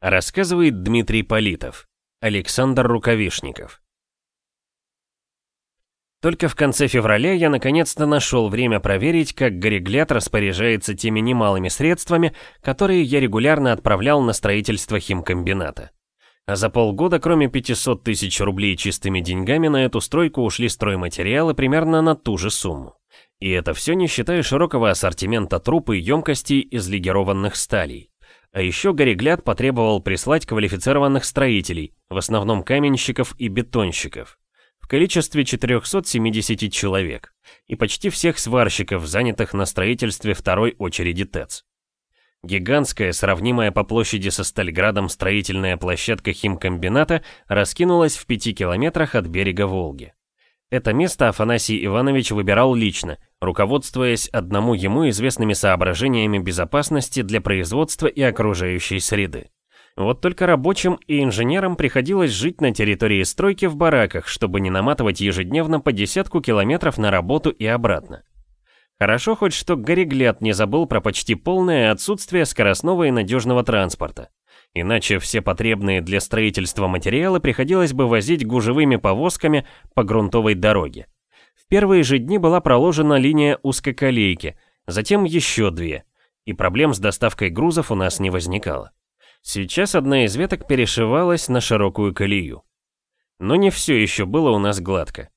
Рассказывает Дмитрий Политов. Александр Рукавишников. Только в конце февраля я наконец-то нашел время проверить, как Горегляд распоряжается теми немалыми средствами, которые я регулярно отправлял на строительство химкомбината. А за полгода, кроме 500 тысяч рублей чистыми деньгами, на эту стройку ушли стройматериалы примерно на ту же сумму. И это все не считая широкого ассортимента труб и емкостей из легированных сталей. А еще Горегляд потребовал прислать квалифицированных строителей, в основном каменщиков и бетонщиков, в количестве 470 человек, и почти всех сварщиков, занятых на строительстве второй очереди ТЭЦ. Гигантская, сравнимая по площади со Стальградом строительная площадка химкомбината раскинулась в пяти километрах от берега Волги. Это место Афанасий Иванович выбирал лично, руководствуясь одному ему известными соображениями безопасности для производства и окружающей среды. Вот только рабочим и инженерам приходилось жить на территории стройки в бараках, чтобы не наматывать ежедневно по десятку километров на работу и обратно. Хорошо хоть что Горегляд не забыл про почти полное отсутствие скоростного и надежного транспорта. Иначе все потребные для строительства материалы приходилось бы возить гужевыми повозками по грунтовой дороге. В первые же дни была проложена линия узкоколейки, затем еще две, и проблем с доставкой грузов у нас не возникало. Сейчас одна из веток перешивалась на широкую колею. Но не все еще было у нас гладко.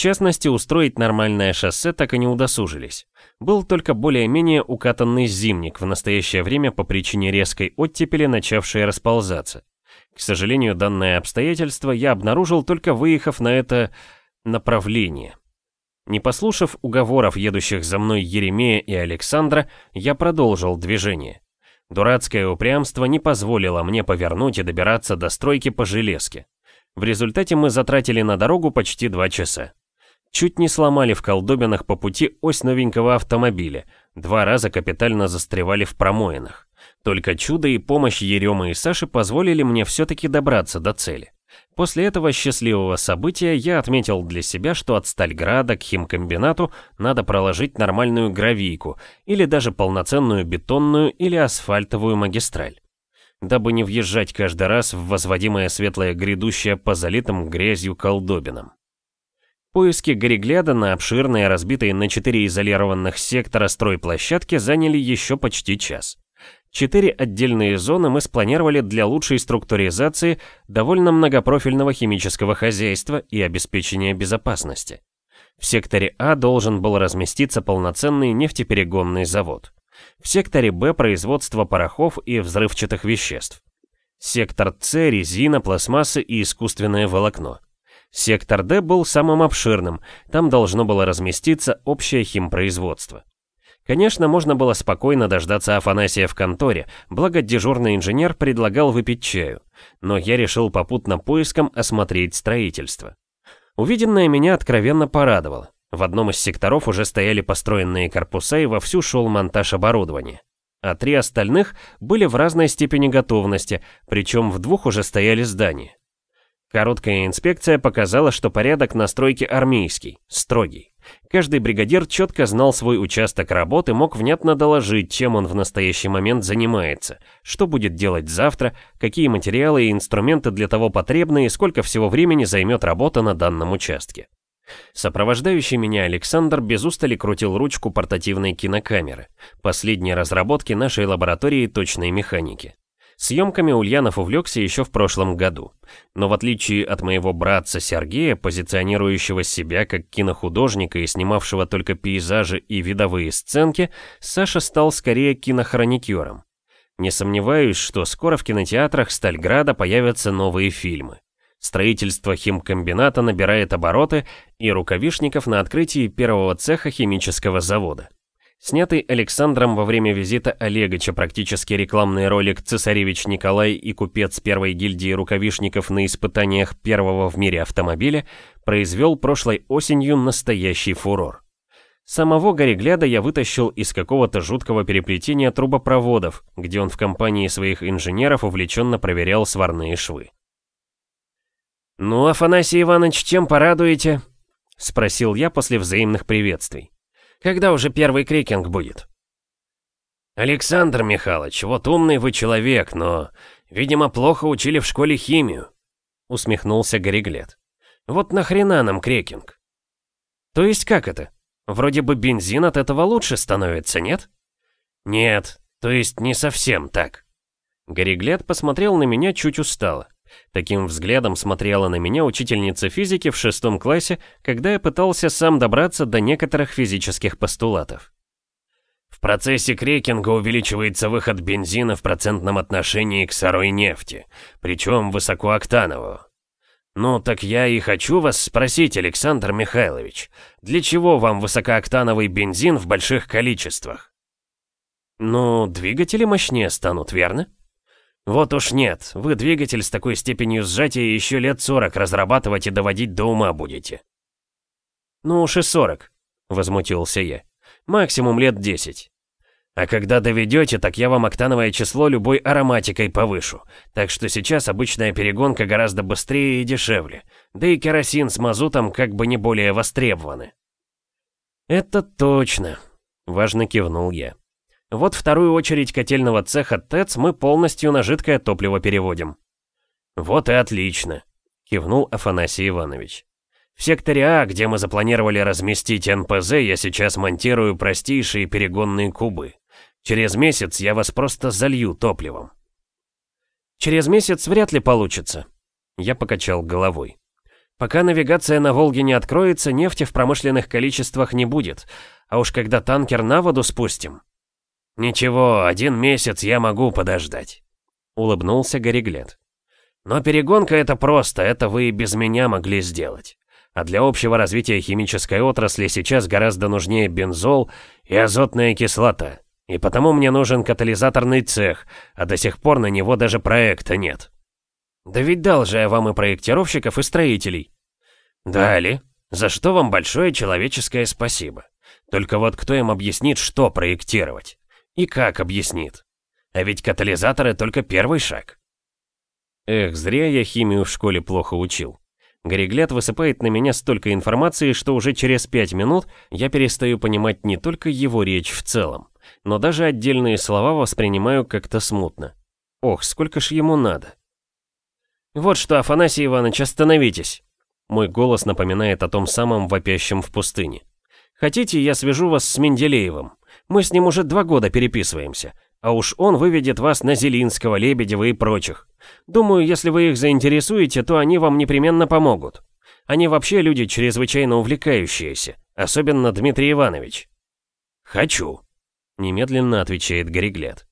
Частности, устроить нормальное шоссе так и не удосужились. Был только более-менее укатанный зимник в настоящее время по причине резкой оттепели, начавшей расползаться. К сожалению, данное обстоятельство я обнаружил только выехав на это направление. Не послушав уговоров едущих за мной Еремея и Александра, я продолжил движение. Дурацкое упрямство не позволило мне повернуть и добираться до стройки по железке. В результате мы затратили на дорогу почти два часа. Чуть не сломали в колдобинах по пути ось новенького автомобиля, два раза капитально застревали в промоинах. Только чудо и помощь Еремы и Саши позволили мне все-таки добраться до цели. После этого счастливого события я отметил для себя, что от Стальграда к химкомбинату надо проложить нормальную гравийку или даже полноценную бетонную или асфальтовую магистраль. Дабы не въезжать каждый раз в возводимое светлое грядущее по залитым грязью колдобинам. Поиски Горегляда на обширной, разбитой на четыре изолированных сектора стройплощадке заняли еще почти час. Четыре отдельные зоны мы спланировали для лучшей структуризации довольно многопрофильного химического хозяйства и обеспечения безопасности. В секторе А должен был разместиться полноценный нефтеперегонный завод. В секторе Б производство порохов и взрывчатых веществ. Сектор С – резина, пластмассы и искусственное волокно. Сектор D был самым обширным, там должно было разместиться общее химпроизводство. Конечно, можно было спокойно дождаться Афанасия в конторе, благо дежурный инженер предлагал выпить чаю, но я решил попутно поиском осмотреть строительство. Увиденное меня откровенно порадовало. В одном из секторов уже стояли построенные корпуса и вовсю шел монтаж оборудования. А три остальных были в разной степени готовности, причем в двух уже стояли здания. Короткая инспекция показала, что порядок на стройке армейский, строгий. Каждый бригадир четко знал свой участок работы, мог внятно доложить, чем он в настоящий момент занимается, что будет делать завтра, какие материалы и инструменты для того потребны и сколько всего времени займет работа на данном участке. Сопровождающий меня Александр без устали крутил ручку портативной кинокамеры, последней разработки нашей лаборатории точной механики. Съемками Ульянов увлекся еще в прошлом году. Но в отличие от моего братца Сергея, позиционирующего себя как кинохудожника и снимавшего только пейзажи и видовые сценки, Саша стал скорее кинохроникером. Не сомневаюсь, что скоро в кинотеатрах Стальграда появятся новые фильмы. Строительство химкомбината набирает обороты, и рукавишников на открытии первого цеха химического завода. Снятый Александром во время визита Олегача практически рекламный ролик «Цесаревич Николай и купец первой гильдии рукавишников на испытаниях первого в мире автомобиля» произвел прошлой осенью настоящий фурор. Самого Горегляда я вытащил из какого-то жуткого переплетения трубопроводов, где он в компании своих инженеров увлеченно проверял сварные швы. «Ну, Афанасий Иванович, чем порадуете?» — спросил я после взаимных приветствий. Когда уже первый крекинг будет?» «Александр Михайлович, вот умный вы человек, но Видимо, плохо учили в школе химию», — усмехнулся Гореглет. «Вот нахрена нам крекинг?» «То есть как это? Вроде бы бензин от этого лучше становится, нет?» «Нет, то есть не совсем так». Гореглет посмотрел на меня чуть устало. Таким взглядом смотрела на меня учительница физики в шестом классе, когда я пытался сам добраться до некоторых физических постулатов. В процессе крекинга увеличивается выход бензина в процентном отношении к сырой нефти, причем высокооктанового. Ну, так я и хочу вас спросить, Александр Михайлович, для чего вам высокооктановый бензин в больших количествах? Ну, двигатели мощнее станут, верно? Вот уж нет, вы двигатель с такой степенью сжатия еще лет 40 разрабатывать и доводить до ума будете. Ну уж и 40, возмутился я. Максимум лет 10. А когда доведете, так я вам октановое число любой ароматикой повышу. Так что сейчас обычная перегонка гораздо быстрее и дешевле. Да и керосин с мазутом как бы не более востребованы. Это точно, важно кивнул я. Вот вторую очередь котельного цеха ТЭЦ мы полностью на жидкое топливо переводим. Вот и отлично, кивнул Афанасий Иванович. В секторе А, где мы запланировали разместить НПЗ, я сейчас монтирую простейшие перегонные кубы. Через месяц я вас просто залью топливом. Через месяц вряд ли получится. Я покачал головой. Пока навигация на Волге не откроется, нефти в промышленных количествах не будет. А уж когда танкер на воду спустим, «Ничего, один месяц я могу подождать», — улыбнулся Гореглет. «Но перегонка это просто, это вы и без меня могли сделать. А для общего развития химической отрасли сейчас гораздо нужнее бензол и азотная кислота. И потому мне нужен катализаторный цех, а до сих пор на него даже проекта нет». «Да ведь дал же я вам и проектировщиков, и строителей». «Дали. За что вам большое человеческое спасибо. Только вот кто им объяснит, что проектировать?» И как объяснит? А ведь катализаторы только первый шаг. Эх, зря я химию в школе плохо учил. Горегляд высыпает на меня столько информации, что уже через пять минут я перестаю понимать не только его речь в целом, но даже отдельные слова воспринимаю как-то смутно. Ох, сколько ж ему надо. Вот что, Афанасий Иванович, остановитесь. Мой голос напоминает о том самом вопящем в пустыне. Хотите, я свяжу вас с Менделеевым? Мы с ним уже два года переписываемся. А уж он выведет вас на Зелинского, Лебедева и прочих. Думаю, если вы их заинтересуете, то они вам непременно помогут. Они вообще люди чрезвычайно увлекающиеся, особенно Дмитрий Иванович. «Хочу», — немедленно отвечает Горегляд.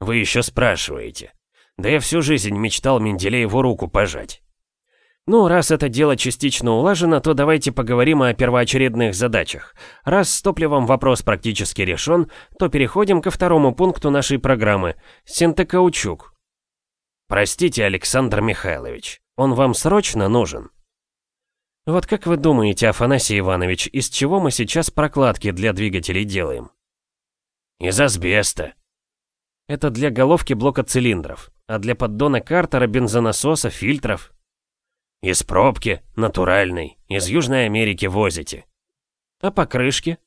«Вы еще спрашиваете. Да я всю жизнь мечтал Менделееву руку пожать. Ну, раз это дело частично улажено, то давайте поговорим о первоочередных задачах. Раз с топливом вопрос практически решен, то переходим ко второму пункту нашей программы – синтекаучук. Простите, Александр Михайлович, он вам срочно нужен? Вот как вы думаете, Афанасий Иванович, из чего мы сейчас прокладки для двигателей делаем? Из асбеста. Это для головки блока цилиндров, а для поддона картера, бензонасоса, фильтров из пробки, натуральной, из Южной Америки возите. А покрышки?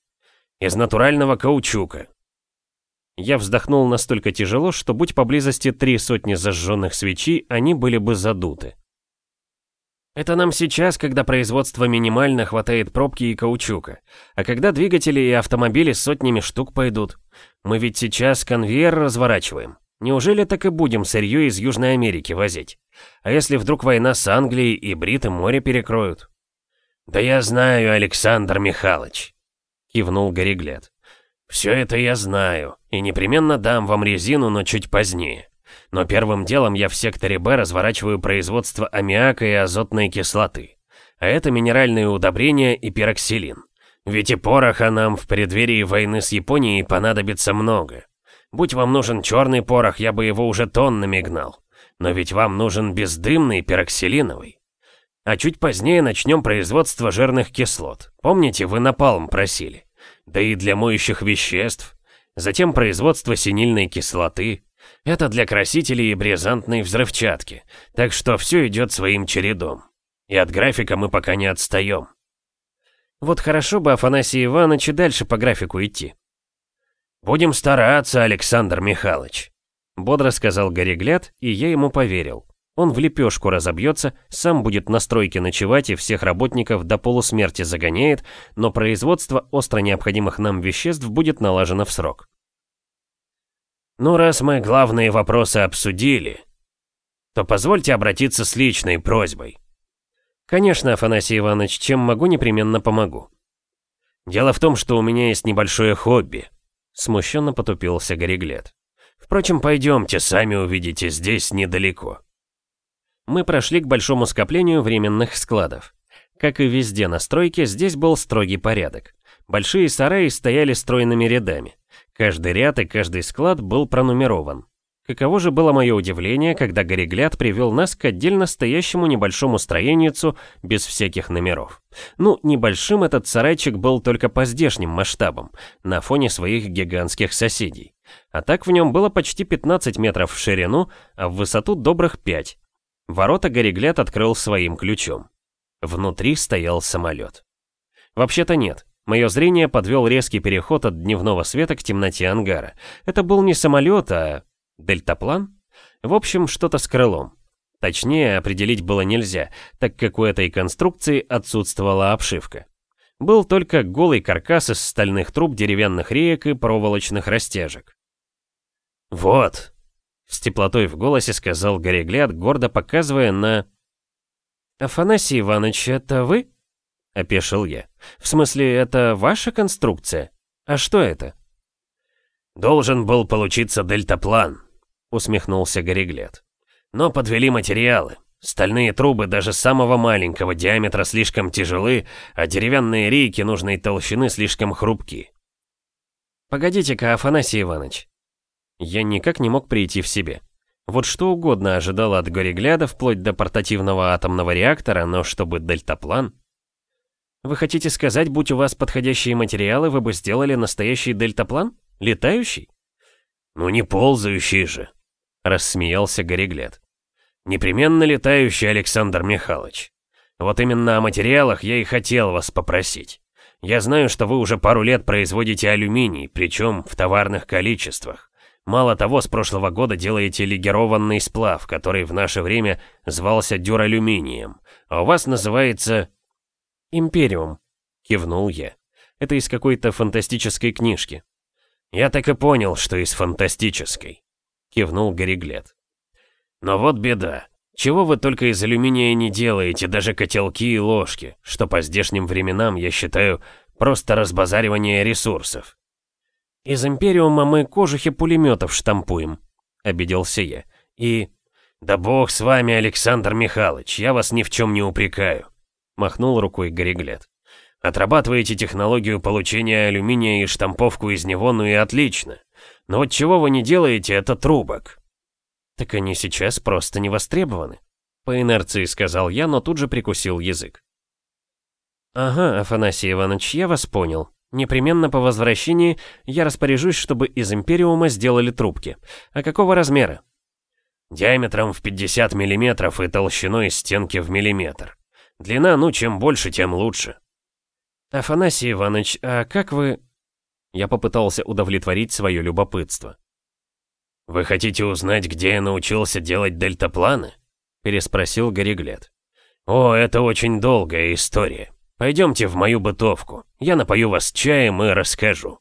Из натурального каучука. Я вздохнул настолько тяжело, что будь поблизости три сотни зажженных свечей, они были бы задуты. Это нам сейчас, когда производство минимально, хватает пробки и каучука. А когда двигатели и автомобили сотнями штук пойдут? Мы ведь сейчас конвейер разворачиваем. Неужели так и будем сырье из Южной Америки возить? А если вдруг война с Англией и Бриты море перекроют? Да я знаю, Александр Михайлович, кивнул Горегляд. Все это я знаю, и непременно дам вам резину, но чуть позднее. Но первым делом я в секторе Б разворачиваю производство аммиака и азотной кислоты. А это минеральные удобрения и пироксилин. Ведь и пороха нам в преддверии войны с Японией понадобится много. Будь вам нужен черный порох, я бы его уже тоннами гнал. Но ведь вам нужен бездымный пероксилиновый. А чуть позднее начнем производство жирных кислот. Помните, вы напалм просили? Да и для моющих веществ. Затем производство синильной кислоты. Это для красителей и брезантной взрывчатки. Так что все идет своим чередом. И от графика мы пока не отстаем. Вот хорошо бы Афанасий Иванович и дальше по графику идти. «Будем стараться, Александр Михайлович», Бодро сказал Горегляд, и я ему поверил. Он в лепешку разобьется, сам будет на стройке ночевать и всех работников до полусмерти загоняет, но производство остро необходимых нам веществ будет налажено в срок. Ну, раз мы главные вопросы обсудили, то позвольте обратиться с личной просьбой. Конечно, Афанасий Иванович, чем могу, непременно помогу. Дело в том, что у меня есть небольшое хобби. Смущенно потупился Гореглет. Впрочем, пойдемте, сами увидите, здесь недалеко. Мы прошли к большому скоплению временных складов. Как и везде на стройке, здесь был строгий порядок. Большие сараи стояли стройными рядами. Каждый ряд и каждый склад был пронумерован. Каково же было мое удивление, когда Горегляд привел нас к отдельно стоящему небольшому строенницу без всяких номеров. Ну, небольшим этот сарайчик был только по здешним масштабам, на фоне своих гигантских соседей. А так в нем было почти 15 метров в ширину, а в высоту добрых 5. Ворота Горегляд открыл своим ключом. Внутри стоял самолет. Вообще-то нет. Мое зрение подвел резкий переход от дневного света к темноте ангара. Это был не самолет, а Дельтаплан? В общем, что-то с крылом. Точнее, определить было нельзя, так как у этой конструкции отсутствовала обшивка. Был только голый каркас из стальных труб, деревянных реек и проволочных растяжек. «Вот!» — с теплотой в голосе сказал Горегляд, гордо показывая на... «Афанасий Иванович, это вы?» — опешил я. «В смысле, это ваша конструкция? А что это?» «Должен был получиться дельтаплан», усмехнулся Гореглет. Но подвели материалы. Стальные трубы даже самого маленького диаметра слишком тяжелы, а деревянные рейки нужной толщины слишком хрупкие. «Погодите-ка, Афанасий Иванович». Я никак не мог прийти в себе. Вот что угодно ожидал от Горегляда, вплоть до портативного атомного реактора, но чтобы дельтаплан... Вы хотите сказать, будь у вас подходящие материалы, вы бы сделали настоящий дельтаплан? Летающий? Ну не ползающий же, Рассмеялся Гореглет. Непременно летающий Александр Михайлович. Вот именно о материалах я и хотел вас попросить. Я знаю, что вы уже пару лет производите алюминий, причем в товарных количествах. Мало того, с прошлого года делаете легированный сплав, который в наше время звался дюралюминием, а у вас называется... «Империум», — кивнул я. «Это из какой-то фантастической книжки». «Я так и понял, что из фантастической кивнул Гореглет. Но вот беда. Чего вы только из алюминия не делаете, даже котелки и ложки, что по здешним временам, я считаю, просто разбазаривание ресурсов. Из Империума мы кожухи пулеметов штампуем, обиделся я. И... Да бог с вами, Александр Михайлович, я вас ни в чем не упрекаю, махнул рукой Гореглет. Отрабатываете технологию получения алюминия и штамповку из него, ну и отлично. Но вот чего вы не делаете, это трубок. Так они сейчас просто не востребованы. По инерции сказал я, но тут же прикусил язык. Ага, Афанасий Иванович, я вас понял. Непременно по возвращении я распоряжусь, чтобы из Империума сделали трубки. А какого размера? Диаметром в 50 миллиметров и толщиной стенки в миллиметр. Длина, ну, чем больше, тем лучше. Афанасий Иванович, а как вы... Я попытался удовлетворить свое любопытство. «Вы хотите узнать, где я научился делать дельтапланы?» переспросил Гореглет. «О, это очень долгая история. Пойдемте в мою бытовку. Я напою вас чаем и расскажу».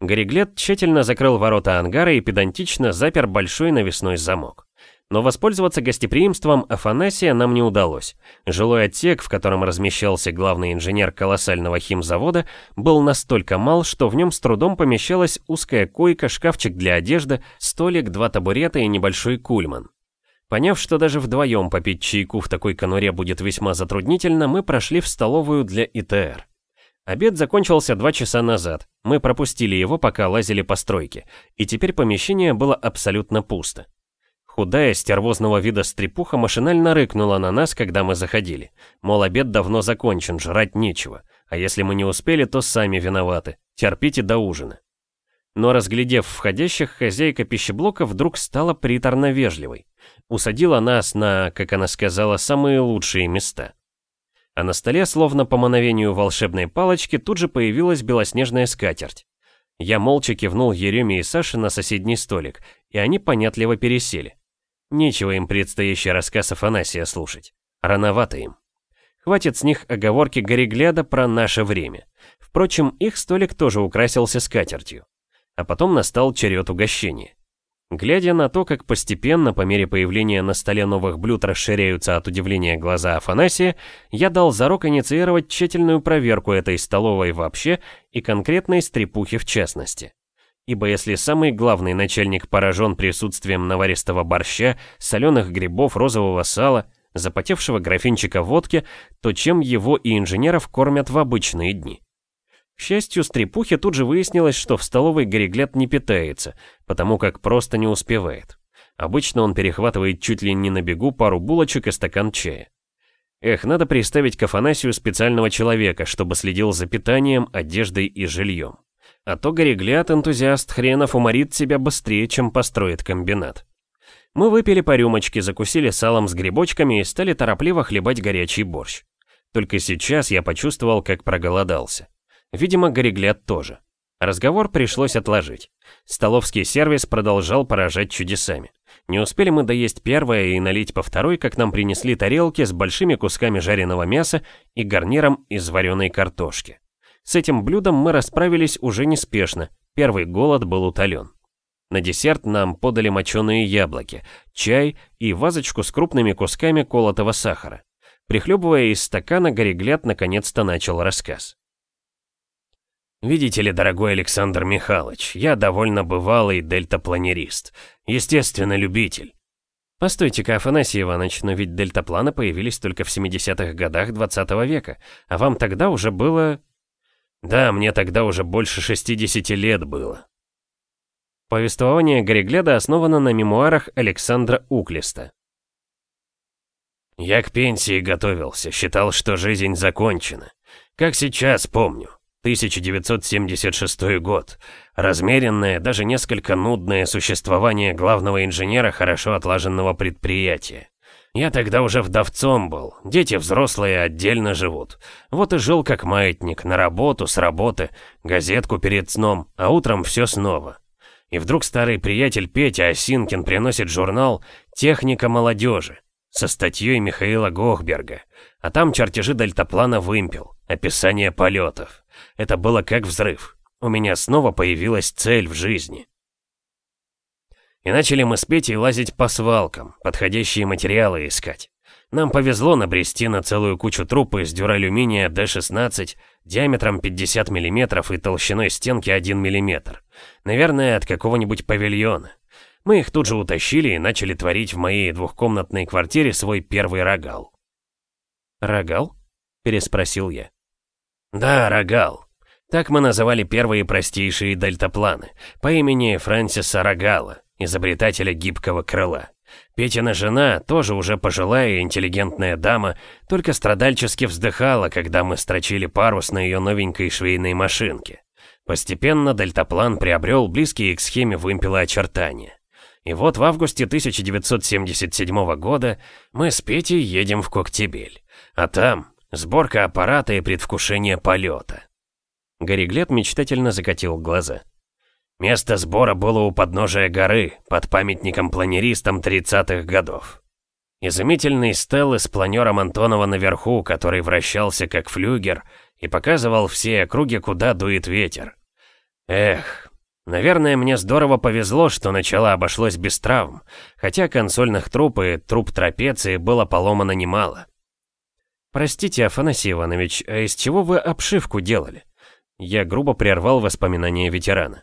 Гореглет тщательно закрыл ворота ангара и педантично запер большой навесной замок. Но воспользоваться гостеприимством Афанасия нам не удалось. Жилой отсек, в котором размещался главный инженер колоссального химзавода, был настолько мал, что в нем с трудом помещалась узкая койка, шкафчик для одежды, столик, два табурета и небольшой кульман. Поняв, что даже вдвоем попить чайку в такой конуре будет весьма затруднительно, мы прошли в столовую для ИТР. Обед закончился два часа назад. Мы пропустили его, пока лазили по стройке, и теперь помещение было абсолютно пусто. Худая, стервозного вида стрепуха машинально рыкнула на нас, когда мы заходили. Мол, обед давно закончен, жрать нечего. А если мы не успели, то сами виноваты. Терпите до ужина. Но разглядев входящих, хозяйка пищеблока вдруг стала приторно вежливой. Усадила нас на, как она сказала, самые лучшие места. А на столе, словно по мановению волшебной палочки, тут же появилась белоснежная скатерть. Я молча кивнул Ереме и Саше на соседний столик, и они понятливо пересели. Нечего им предстоящий рассказ Афанасия слушать. Рановато им. Хватит с них оговорки Горегляда про наше время. Впрочем, их столик тоже украсился скатертью. А потом настал черед угощения. Глядя на то, как постепенно, по мере появления на столе новых блюд расширяются от удивления глаза Афанасия, я дал зарок инициировать тщательную проверку этой столовой вообще и конкретной стрепухи в частности. Ибо если самый главный начальник поражен присутствием наваристого борща, соленых грибов, розового сала, запотевшего графинчика водки, то чем его и инженеров кормят в обычные дни? К счастью, стрепухи тут же выяснилось, что в столовой Горегляд не питается, потому как просто не успевает. Обычно он перехватывает чуть ли не на бегу пару булочек и стакан чая. Эх, надо приставить к Афанасию специального человека, чтобы следил за питанием, одеждой и жильем. А то Горегляд, энтузиаст хренов, уморит себя быстрее, чем построит комбинат. Мы выпили по рюмочке, закусили салом с грибочками и стали торопливо хлебать горячий борщ. Только сейчас я почувствовал, как проголодался. Видимо, Горегляд тоже. Разговор пришлось отложить. Столовский сервис продолжал поражать чудесами. Не успели мы доесть первое и налить по второй, как нам принесли тарелки с большими кусками жареного мяса и гарниром из вареной картошки. С этим блюдом мы расправились уже неспешно, первый голод был утолен. На десерт нам подали моченые яблоки, чай и вазочку с крупными кусками колотого сахара. Прихлебывая из стакана, Горегляд наконец-то начал рассказ. Видите ли, дорогой Александр Михайлович, я довольно бывалый дельтапланерист. Естественно, любитель. Постойте-ка, Афанасий Иванович, но ведь дельтапланы появились только в 70-х годах 20 -го века, а вам тогда уже было... Да, мне тогда уже больше 60 лет было. Повествование Горегляда основано на мемуарах Александра Уклиста. Я к пенсии готовился, считал, что жизнь закончена. Как сейчас помню. 1976 год. Размеренное, даже несколько нудное существование главного инженера хорошо отлаженного предприятия. Я тогда уже вдовцом был, дети взрослые отдельно живут. Вот и жил как маятник, на работу, с работы, газетку перед сном, а утром все снова. И вдруг старый приятель Петя Осинкин приносит журнал «Техника молодежи» со статьей Михаила Гохберга, а там чертежи дельтаплана «Вымпел», описание полетов. Это было как взрыв. У меня снова появилась цель в жизни. И начали мы с Петей лазить по свалкам, подходящие материалы искать. Нам повезло набрести на целую кучу труб из дюралюминия D16 диаметром 50 мм и толщиной стенки 1 мм. Наверное, от какого-нибудь павильона. Мы их тут же утащили и начали творить в моей двухкомнатной квартире свой первый рогал. «Рогал?» — переспросил я. «Да, рогал. Так мы называли первые простейшие дельтапланы, по имени Фрэнсиса Рогала, изобретателя гибкого крыла. Петина жена, тоже уже пожилая и интеллигентная дама, только страдальчески вздыхала, когда мы строчили парус на ее новенькой швейной машинке. Постепенно дельтаплан приобрел близкие к схеме вымпела очертания. И вот в августе 1977 года мы с Петей едем в Коктебель. А там сборка аппарата и предвкушение полета. Гореглет мечтательно закатил глаза. Место сбора было у подножия горы, под памятником планеристам 30-х годов. Изумительный стеллы с планером Антонова наверху, который вращался как флюгер и показывал все округи, куда дует ветер. Эх, наверное, мне здорово повезло, что начало обошлось без травм, хотя консольных труб и труб трапеции было поломано немало. «Простите, Афанасий Иванович, а из чего вы обшивку делали?» Я грубо прервал воспоминания ветерана.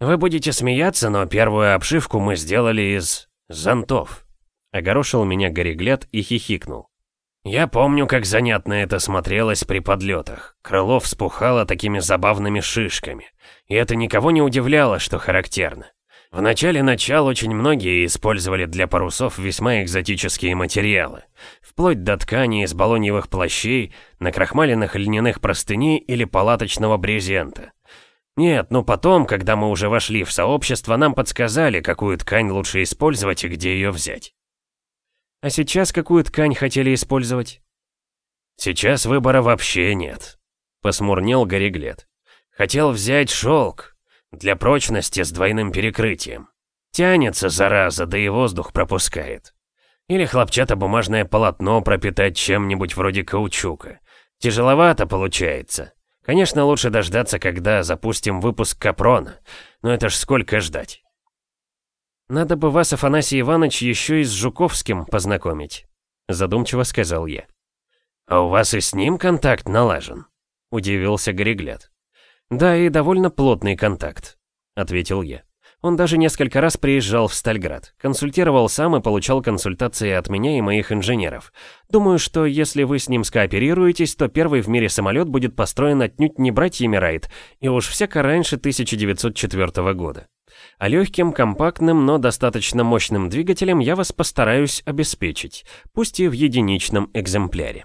«Вы будете смеяться, но первую обшивку мы сделали из... зонтов». Огорошил меня Горегляд и хихикнул. Я помню, как занятно это смотрелось при подлетах. Крыло вспухало такими забавными шишками. И это никого не удивляло, что характерно. В начале начал очень многие использовали для парусов весьма экзотические материалы. Вплоть до ткани из балоньевых плащей, накрахмаленных льняных простыней или палаточного брезента. Нет, ну потом, когда мы уже вошли в сообщество, нам подсказали, какую ткань лучше использовать и где ее взять. А сейчас какую ткань хотели использовать? Сейчас выбора вообще нет. Посмурнел Гореглет. Хотел взять шелк. Для прочности с двойным перекрытием. Тянется, зараза, да и воздух пропускает. Или хлопчатобумажное полотно пропитать чем-нибудь вроде каучука. Тяжеловато получается. Конечно, лучше дождаться, когда запустим выпуск Капрона. Но это ж сколько ждать. Надо бы вас, Афанасий Иванович, еще и с Жуковским познакомить, задумчиво сказал я. А у вас и с ним контакт налажен? Удивился Горегляд. Да, и довольно плотный контакт, ответил я. Он даже несколько раз приезжал в Стальград, консультировал сам и получал консультации от меня и моих инженеров. Думаю, что если вы с ним скооперируетесь, то первый в мире самолет будет построен отнюдь не братьями Райт, и уж всяко раньше 1904 года. А легким, компактным, но достаточно мощным двигателем я вас постараюсь обеспечить, пусть и в единичном экземпляре.